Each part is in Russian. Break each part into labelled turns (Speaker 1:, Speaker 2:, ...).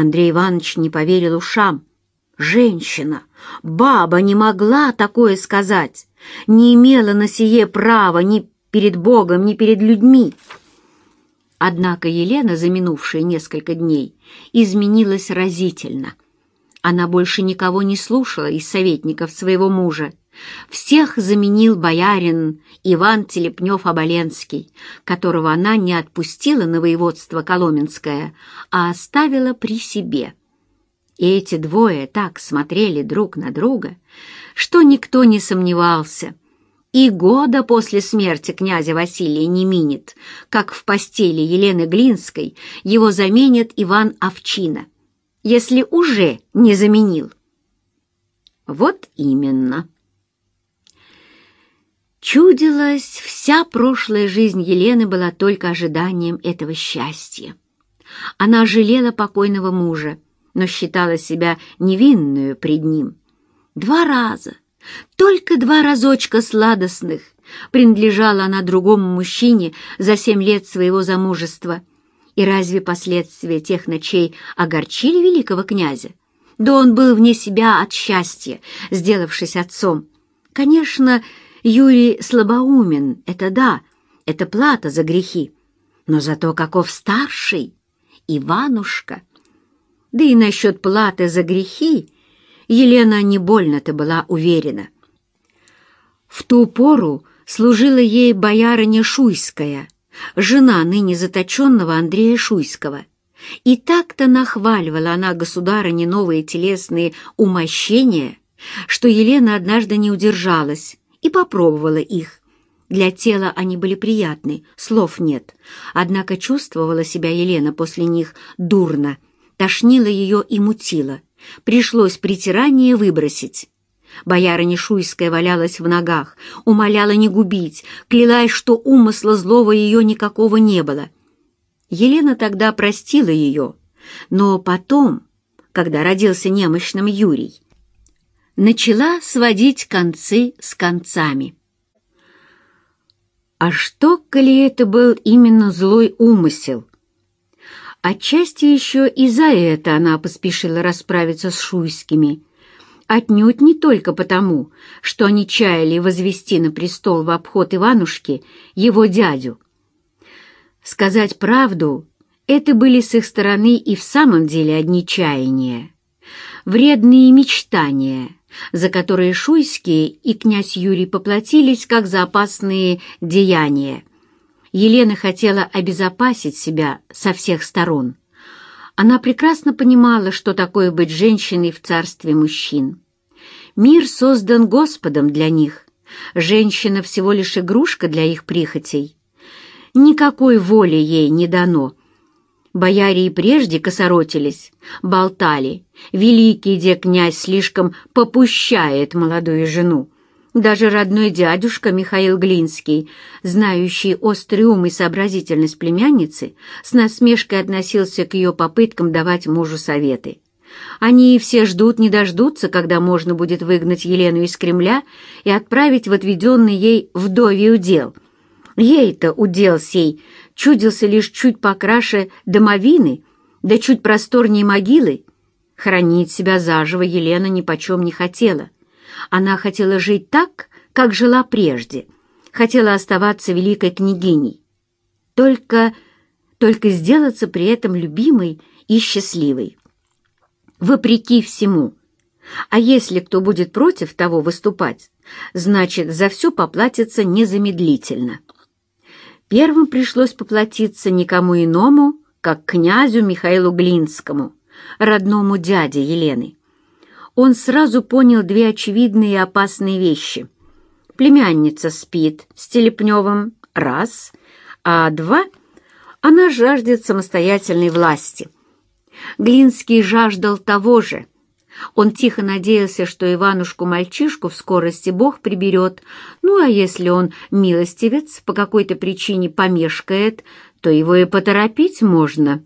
Speaker 1: Андрей Иванович не поверил ушам. Женщина, баба не могла такое сказать, не имела на сие права ни перед Богом, ни перед людьми. Однако Елена за минувшие несколько дней изменилась разительно. Она больше никого не слушала из советников своего мужа. Всех заменил боярин Иван Телепнев-Оболенский, которого она не отпустила на воеводство Коломенское, а оставила при себе. И эти двое так смотрели друг на друга, что никто не сомневался. И года после смерти князя Василия не минет, как в постели Елены Глинской его заменит Иван Овчина, если уже не заменил. Вот именно. Чудилось, вся прошлая жизнь Елены была только ожиданием этого счастья. Она жалела покойного мужа, но считала себя невинную пред ним. Два раза, только два разочка сладостных принадлежала она другому мужчине за семь лет своего замужества. И разве последствия тех ночей огорчили великого князя? Да он был вне себя от счастья, сделавшись отцом. Конечно, Юрий слабоумен, это да, это плата за грехи. Но зато каков старший, Иванушка. Да и насчет платы за грехи Елена не больно-то была уверена. В ту пору служила ей боярыня Шуйская, жена ныне заточенного Андрея Шуйского. И так-то нахваливала она государыне новые телесные умощения, что Елена однажды не удержалась и попробовала их. Для тела они были приятны, слов нет, однако чувствовала себя Елена после них дурно, тошнило ее и мутило. Пришлось притирание выбросить. Боярыня Шуйская валялась в ногах, умоляла не губить, клялась, что умысла злого ее никакого не было. Елена тогда простила ее, но потом, когда родился немощным Юрий, начала сводить концы с концами. А что, коли это был именно злой умысел? Отчасти еще и за это она поспешила расправиться с шуйскими. Отнюдь не только потому, что они чаяли возвести на престол в обход Иванушки его дядю. Сказать правду, это были с их стороны и в самом деле одни чаяния, вредные мечтания, за которые Шуйские и князь Юрий поплатились как за опасные деяния. Елена хотела обезопасить себя со всех сторон. Она прекрасно понимала, что такое быть женщиной в царстве мужчин. Мир создан Господом для них. Женщина всего лишь игрушка для их прихотей. Никакой воли ей не дано. Бояре и прежде косоротились, болтали. Великий де князь слишком попущает молодую жену. Даже родной дядюшка Михаил Глинский, знающий острый ум и сообразительность племянницы, с насмешкой относился к ее попыткам давать мужу советы. Они все ждут не дождутся, когда можно будет выгнать Елену из Кремля и отправить в отведенный ей вдовий удел. Ей-то удел сей чудился лишь чуть покраше домовины, да чуть просторнее могилы. Хранить себя заживо Елена нипочем не хотела — она хотела жить так, как жила прежде, хотела оставаться великой княгиней. Только, только сделаться при этом любимой и счастливой. Вопреки всему. А если кто будет против того выступать, значит, за все поплатится незамедлительно. Первым пришлось поплатиться никому иному, как князю Михаилу Глинскому, родному дяде Елены он сразу понял две очевидные и опасные вещи. Племянница спит с Телепневым — раз, а два — она жаждет самостоятельной власти. Глинский жаждал того же. Он тихо надеялся, что Иванушку-мальчишку в скорости Бог приберет, ну а если он милостивец, по какой-то причине помешкает, то его и поторопить можно.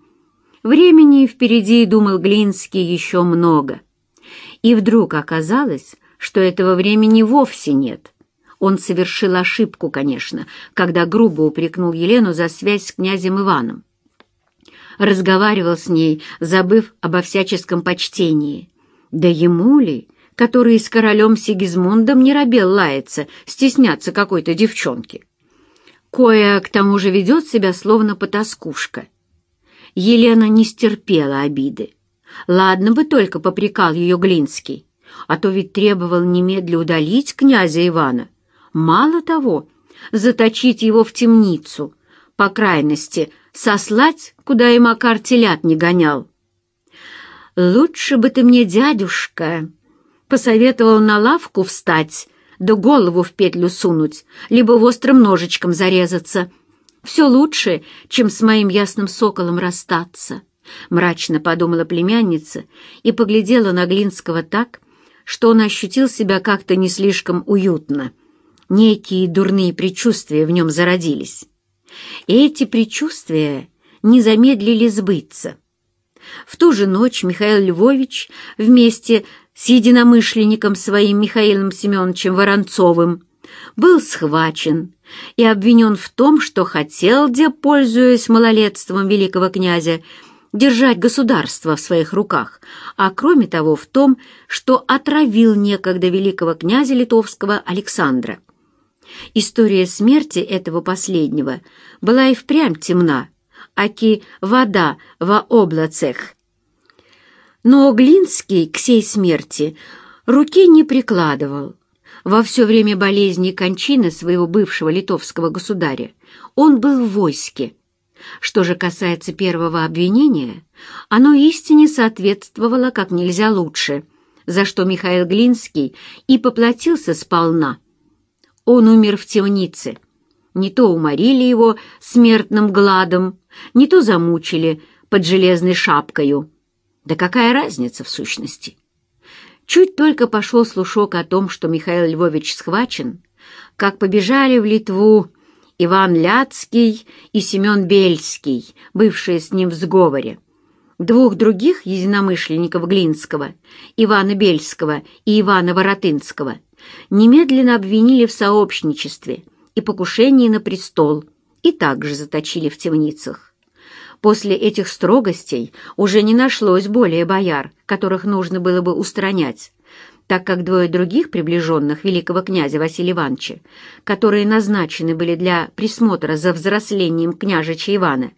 Speaker 1: Времени впереди, думал Глинский, еще много. И вдруг оказалось, что этого времени вовсе нет. Он совершил ошибку, конечно, когда грубо упрекнул Елену за связь с князем Иваном. разговаривал с ней, забыв обо всяческом почтении. Да ему ли, который с королем Сигизмундом не робел лаяться, стесняться какой-то девчонки? Кое к тому же ведет себя словно потаскушка. Елена не стерпела обиды. Ладно бы только попрекал ее Глинский, а то ведь требовал немедля удалить князя Ивана. Мало того, заточить его в темницу, по крайности, сослать, куда и Макар телят не гонял. «Лучше бы ты мне, дядюшка, посоветовал на лавку встать, да голову в петлю сунуть, либо острым ножичком зарезаться. Все лучше, чем с моим ясным соколом расстаться». Мрачно подумала племянница и поглядела на Глинского так, что он ощутил себя как-то не слишком уютно. Некие дурные предчувствия в нем зародились. И эти предчувствия не замедлили сбыться. В ту же ночь Михаил Львович вместе с единомышленником своим Михаилом Семеновичем Воронцовым был схвачен и обвинен в том, что хотел, где, пользуясь малолетством великого князя, держать государство в своих руках, а кроме того в том, что отравил некогда великого князя литовского Александра. История смерти этого последнего была и впрямь темна, аки вода во облацех. Но Глинский к сей смерти руки не прикладывал. Во все время болезни и кончины своего бывшего литовского государя он был в войске. Что же касается первого обвинения, оно истине соответствовало как нельзя лучше, за что Михаил Глинский и поплатился сполна – он умер в темнице. Не то уморили его смертным гладом, не то замучили под железной шапкою. Да какая разница в сущности? Чуть только пошел слушок о том, что Михаил Львович схвачен, как побежали в Литву Иван Ляцкий и Семен Бельский, бывшие с ним в сговоре. Двух других единомышленников Глинского, Ивана Бельского и Ивана Воротынского, немедленно обвинили в сообщничестве и покушении на престол и также заточили в темницах. После этих строгостей уже не нашлось более бояр, которых нужно было бы устранять, так как двое других приближенных великого князя Василия Ивановича, которые назначены были для присмотра за взрослением княжича Ивана,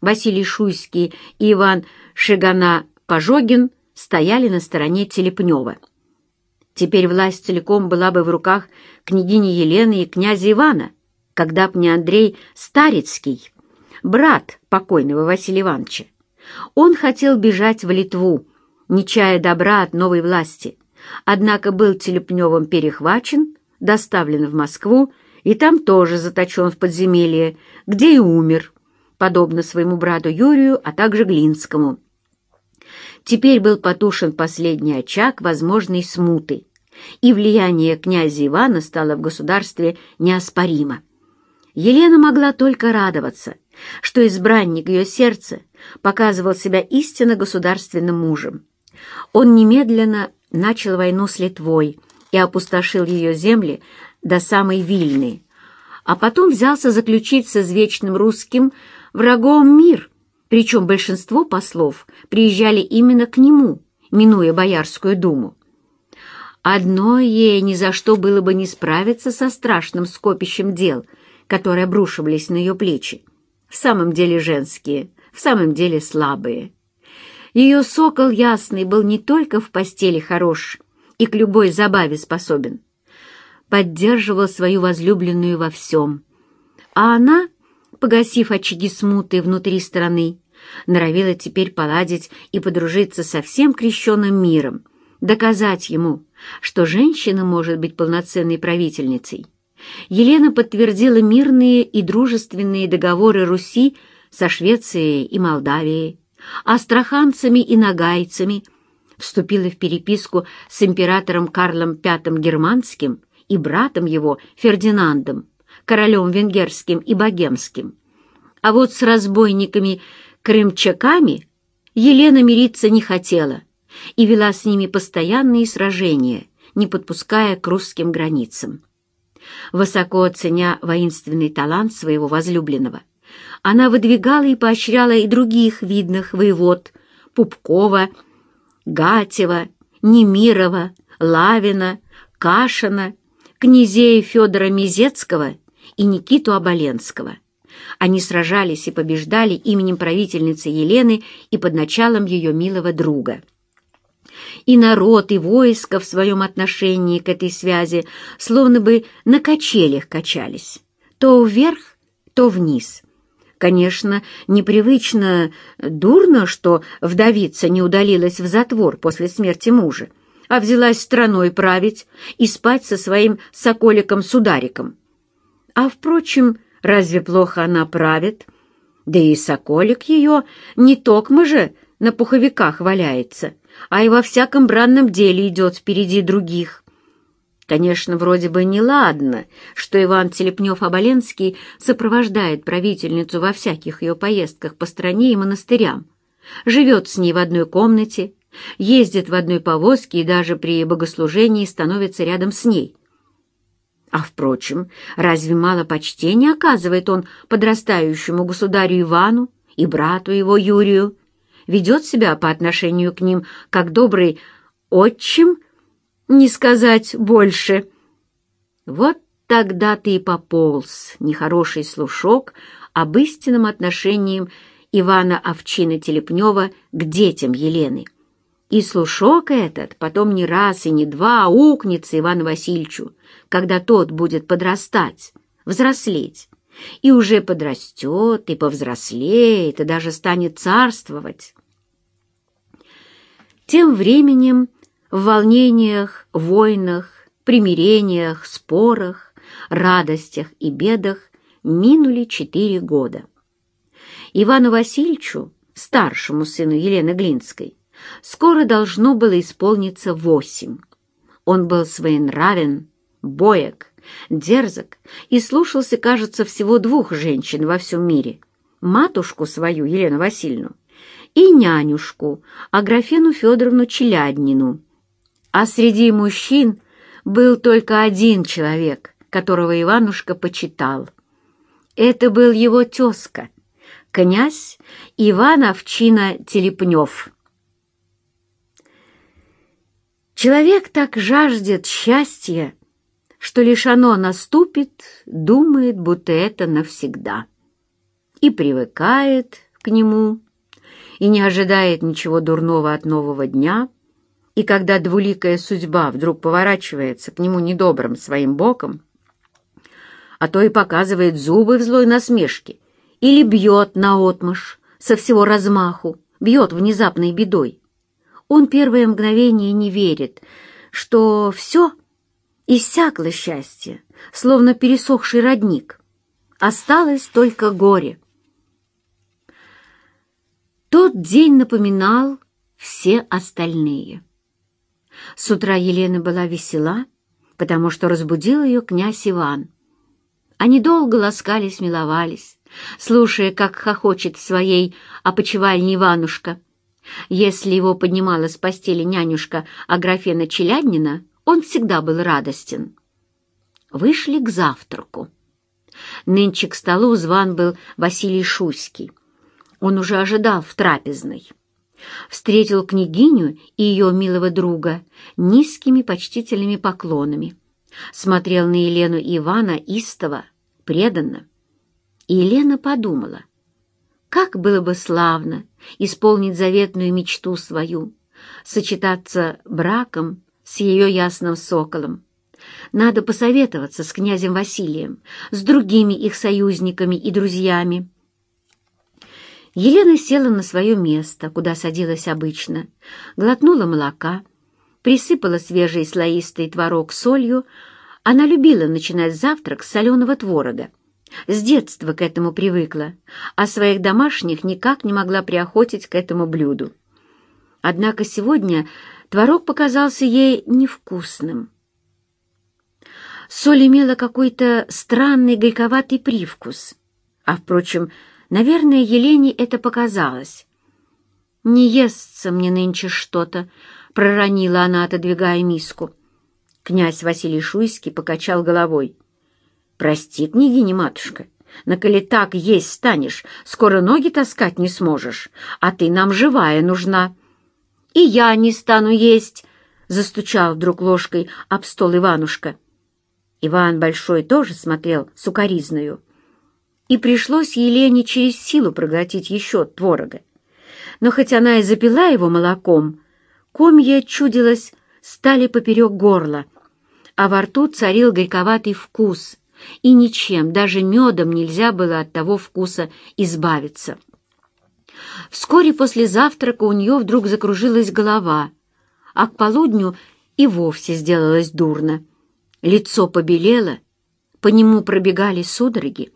Speaker 1: Василий Шуйский и Иван Шигана-Пожогин, стояли на стороне Телепнева. Теперь власть целиком была бы в руках княгини Елены и князя Ивана, когда б не Андрей Старицкий, брат покойного Василия Ивановича. Он хотел бежать в Литву, не чая добра от новой власти, однако был Телепневым перехвачен, доставлен в Москву и там тоже заточен в подземелье, где и умер, подобно своему брату Юрию, а также Глинскому. Теперь был потушен последний очаг возможной смуты, и влияние князя Ивана стало в государстве неоспоримо. Елена могла только радоваться, что избранник ее сердца показывал себя истинно государственным мужем. Он немедленно начал войну с Литвой и опустошил ее земли до самой Вильны, а потом взялся заключить с извечным русским врагом мир, причем большинство послов приезжали именно к нему, минуя Боярскую думу. Одно ей ни за что было бы не справиться со страшным скопищем дел, которые обрушивались на ее плечи. В самом деле женские, в самом деле слабые. Ее сокол ясный был не только в постели хорош и к любой забаве способен. Поддерживал свою возлюбленную во всем. А она, погасив очаги смуты внутри страны, норовила теперь поладить и подружиться со всем крещенным миром, доказать ему, что женщина может быть полноценной правительницей. Елена подтвердила мирные и дружественные договоры Руси со Швецией и Молдавией, астраханцами и нагайцами, вступила в переписку с императором Карлом V Германским и братом его Фердинандом, королем венгерским и богемским. А вот с разбойниками крымчаками Елена мириться не хотела и вела с ними постоянные сражения, не подпуская к русским границам. Высоко оценя воинственный талант своего возлюбленного, она выдвигала и поощряла и других видных воевод — Пупкова, Гатева, Немирова, Лавина, Кашина, князей Федора Мизецкого и Никиту Оболенского. Они сражались и побеждали именем правительницы Елены и под началом ее милого друга. И народ, и войско в своем отношении к этой связи словно бы на качелях качались, то вверх, то вниз. Конечно, непривычно дурно, что вдовица не удалилась в затвор после смерти мужа, а взялась страной править и спать со своим соколиком-судариком. А, впрочем, разве плохо она правит? Да и соколик ее не токмо же на пуховиках валяется, а и во всяком бранном деле идет впереди других. Конечно, вроде бы неладно, что Иван Телепнев-Оболенский сопровождает правительницу во всяких ее поездках по стране и монастырям, живет с ней в одной комнате, ездит в одной повозке и даже при богослужении становится рядом с ней. А, впрочем, разве мало почтения оказывает он подрастающему государю Ивану и брату его Юрию, ведет себя по отношению к ним как добрый отчим не сказать больше. Вот тогда ты и пополз, нехороший слушок, об истинном отношении Ивана Овчина Телепнева к детям Елены. И слушок этот потом не раз и не два укнется Ивану Васильевичу, когда тот будет подрастать, взрослеть, и уже подрастет, и повзрослеет, и даже станет царствовать. Тем временем в волнениях, войнах, примирениях, спорах, радостях и бедах минули четыре года. Ивану Васильевичу, старшему сыну Елены Глинской, скоро должно было исполниться восемь. Он был своенравен, боек, дерзок и слушался, кажется, всего двух женщин во всем мире — матушку свою, Елену Васильевну, и нянюшку, Аграфену Федоровну Челяднину — а среди мужчин был только один человек, которого Иванушка почитал. Это был его тезка, князь Иван Овчина Телепнев. Человек так жаждет счастья, что лишь оно наступит, думает, будто это навсегда. И привыкает к нему, и не ожидает ничего дурного от нового дня — и когда двуликая судьба вдруг поворачивается к нему недобрым своим боком, а то и показывает зубы в злой насмешке, или бьет наотмашь со всего размаху, бьет внезапной бедой, он первое мгновение не верит, что все иссякло счастье, словно пересохший родник. Осталось только горе. Тот день напоминал все остальные. С утра Елена была весела, потому что разбудил ее князь Иван. Они долго ласкались, миловались, слушая, как хохочет своей опочивальни Иванушка. Если его поднимала с постели нянюшка Аграфена Челяднина, он всегда был радостен. Вышли к завтраку. Нынче к столу зван был Василий Шуйский. Он уже ожидал в трапезной встретил княгиню и ее милого друга низкими почтительными поклонами, смотрел на Елену и Ивана истово, преданно. И Елена подумала, как было бы славно исполнить заветную мечту свою, сочетаться браком с ее ясным соколом. Надо посоветоваться с князем Василием, с другими их союзниками и друзьями, Елена села на свое место, куда садилась обычно, глотнула молока, присыпала свежий слоистый творог солью. Она любила начинать завтрак с соленого творога. С детства к этому привыкла, а своих домашних никак не могла приохотить к этому блюду. Однако сегодня творог показался ей невкусным. Соль имела какой-то странный горьковатый привкус, а, впрочем, Наверное, Елене это показалось. «Не естся мне нынче что-то», — проронила она, отодвигая миску. Князь Василий Шуйский покачал головой. «Прости, княгиня-матушка, На коли так есть станешь, скоро ноги таскать не сможешь, а ты нам живая нужна». «И я не стану есть», — застучал вдруг ложкой об стол Иванушка. Иван Большой тоже смотрел сукоризною. И пришлось Елене через силу проглотить еще творога. Но хоть она и запила его молоком, комья, чудилось, стали поперек горла, а во рту царил горьковатый вкус, и ничем, даже медом нельзя было от того вкуса избавиться. Вскоре после завтрака у нее вдруг закружилась голова, а к полудню и вовсе сделалось дурно. Лицо побелело, по нему пробегали судороги.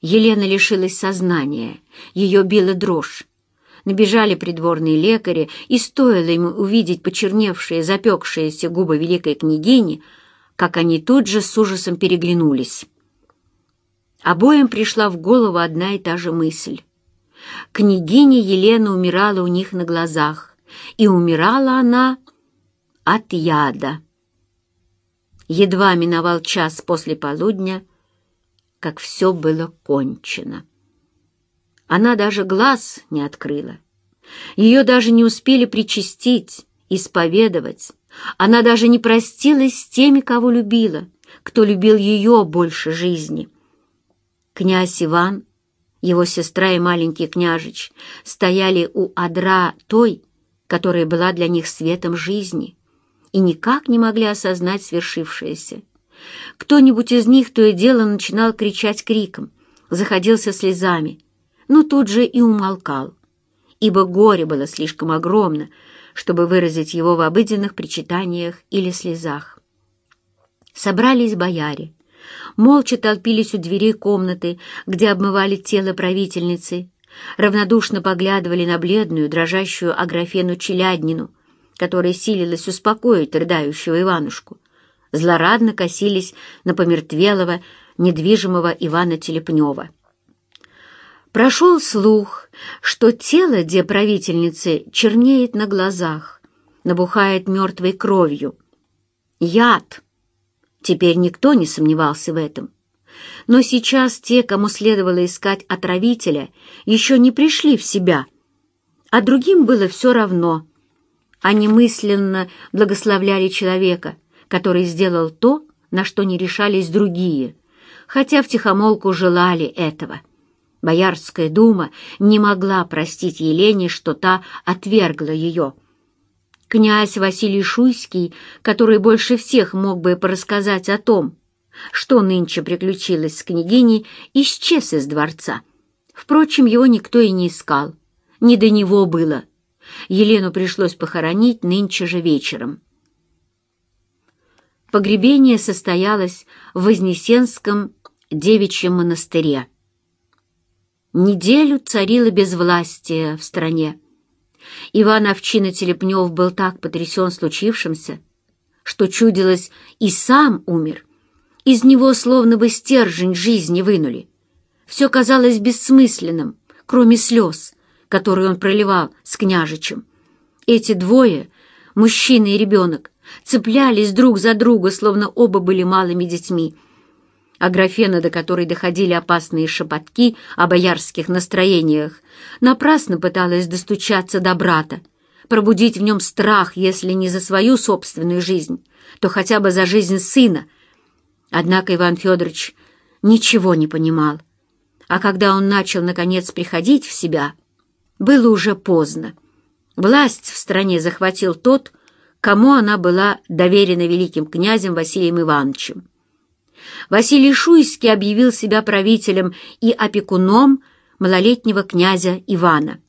Speaker 1: Елена лишилась сознания, ее била дрожь. Набежали придворные лекари, и стоило ему увидеть почерневшие, запекшиеся губы великой княгини, как они тут же с ужасом переглянулись. Обоим пришла в голову одна и та же мысль. Княгиня Елена умирала у них на глазах, и умирала она от яда. Едва миновал час после полудня, как все было кончено. Она даже глаз не открыла. Ее даже не успели причастить, исповедовать. Она даже не простилась с теми, кого любила, кто любил ее больше жизни. Князь Иван, его сестра и маленький княжич стояли у адра той, которая была для них светом жизни, и никак не могли осознать свершившееся. Кто-нибудь из них то и дело начинал кричать криком, заходился слезами, но тут же и умолкал, ибо горе было слишком огромно, чтобы выразить его в обыденных причитаниях или слезах. Собрались бояре, молча толпились у дверей комнаты, где обмывали тело правительницы, равнодушно поглядывали на бледную, дрожащую Аграфену Челяднину, которая силилась успокоить рыдающего Иванушку, злорадно косились на помертвелого, недвижимого Ивана Телепнева. Прошел слух, что тело деправительницы чернеет на глазах, набухает мертвой кровью. Яд! Теперь никто не сомневался в этом. Но сейчас те, кому следовало искать отравителя, еще не пришли в себя, а другим было все равно. Они мысленно благословляли человека, который сделал то, на что не решались другие, хотя втихомолку желали этого. Боярская дума не могла простить Елене, что та отвергла ее. Князь Василий Шуйский, который больше всех мог бы порассказать о том, что нынче приключилось с княгиней, исчез из дворца. Впрочем, его никто и не искал. Не до него было. Елену пришлось похоронить нынче же вечером. Погребение состоялось в Вознесенском девичьем монастыре. Неделю царило безвластие в стране. Иван Овчина Телепнев был так потрясен случившимся, что чудилось и сам умер. Из него словно бы стержень жизни вынули. Все казалось бессмысленным, кроме слез, которые он проливал с княжичем. Эти двое, мужчина и ребенок, цеплялись друг за друга, словно оба были малыми детьми — а графена, до которой доходили опасные шепотки о боярских настроениях, напрасно пыталась достучаться до брата, пробудить в нем страх, если не за свою собственную жизнь, то хотя бы за жизнь сына. Однако Иван Федорович ничего не понимал, а когда он начал, наконец, приходить в себя, было уже поздно. Власть в стране захватил тот, кому она была доверена великим князем Василием Ивановичем. Василий Шуйский объявил себя правителем и опекуном малолетнего князя Ивана.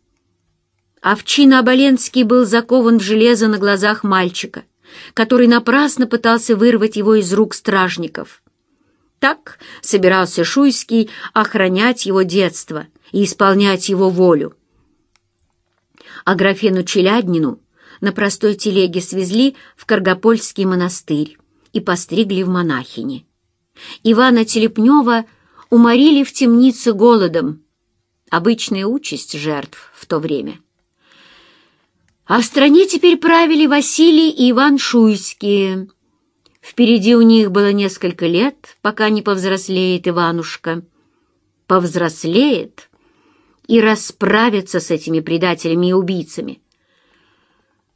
Speaker 1: Овчина Оболенский был закован в железо на глазах мальчика, который напрасно пытался вырвать его из рук стражников. Так собирался Шуйский охранять его детство и исполнять его волю. А графену Челяднину на простой телеге свезли в Каргопольский монастырь и постригли в монахини. Ивана Телепнева уморили в темнице голодом. Обычная участь жертв в то время. А в стране теперь правили Василий и Иван Шуйские. Впереди у них было несколько лет, пока не повзрослеет Иванушка. повзрослеет и расправится с этими предателями и убийцами.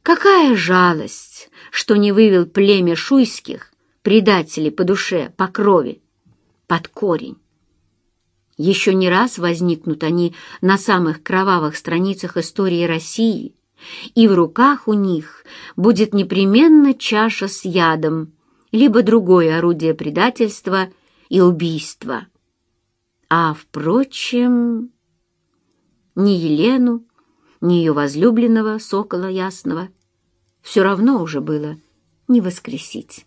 Speaker 1: Какая жалость, что не вывел племя шуйских, предателей по душе, по крови, под корень. Еще не раз возникнут они на самых кровавых страницах истории России, и в руках у них будет непременно чаша с ядом, либо другое орудие предательства и убийства. А, впрочем, ни Елену, ни ее возлюбленного Сокола Ясного все равно уже было не воскресить.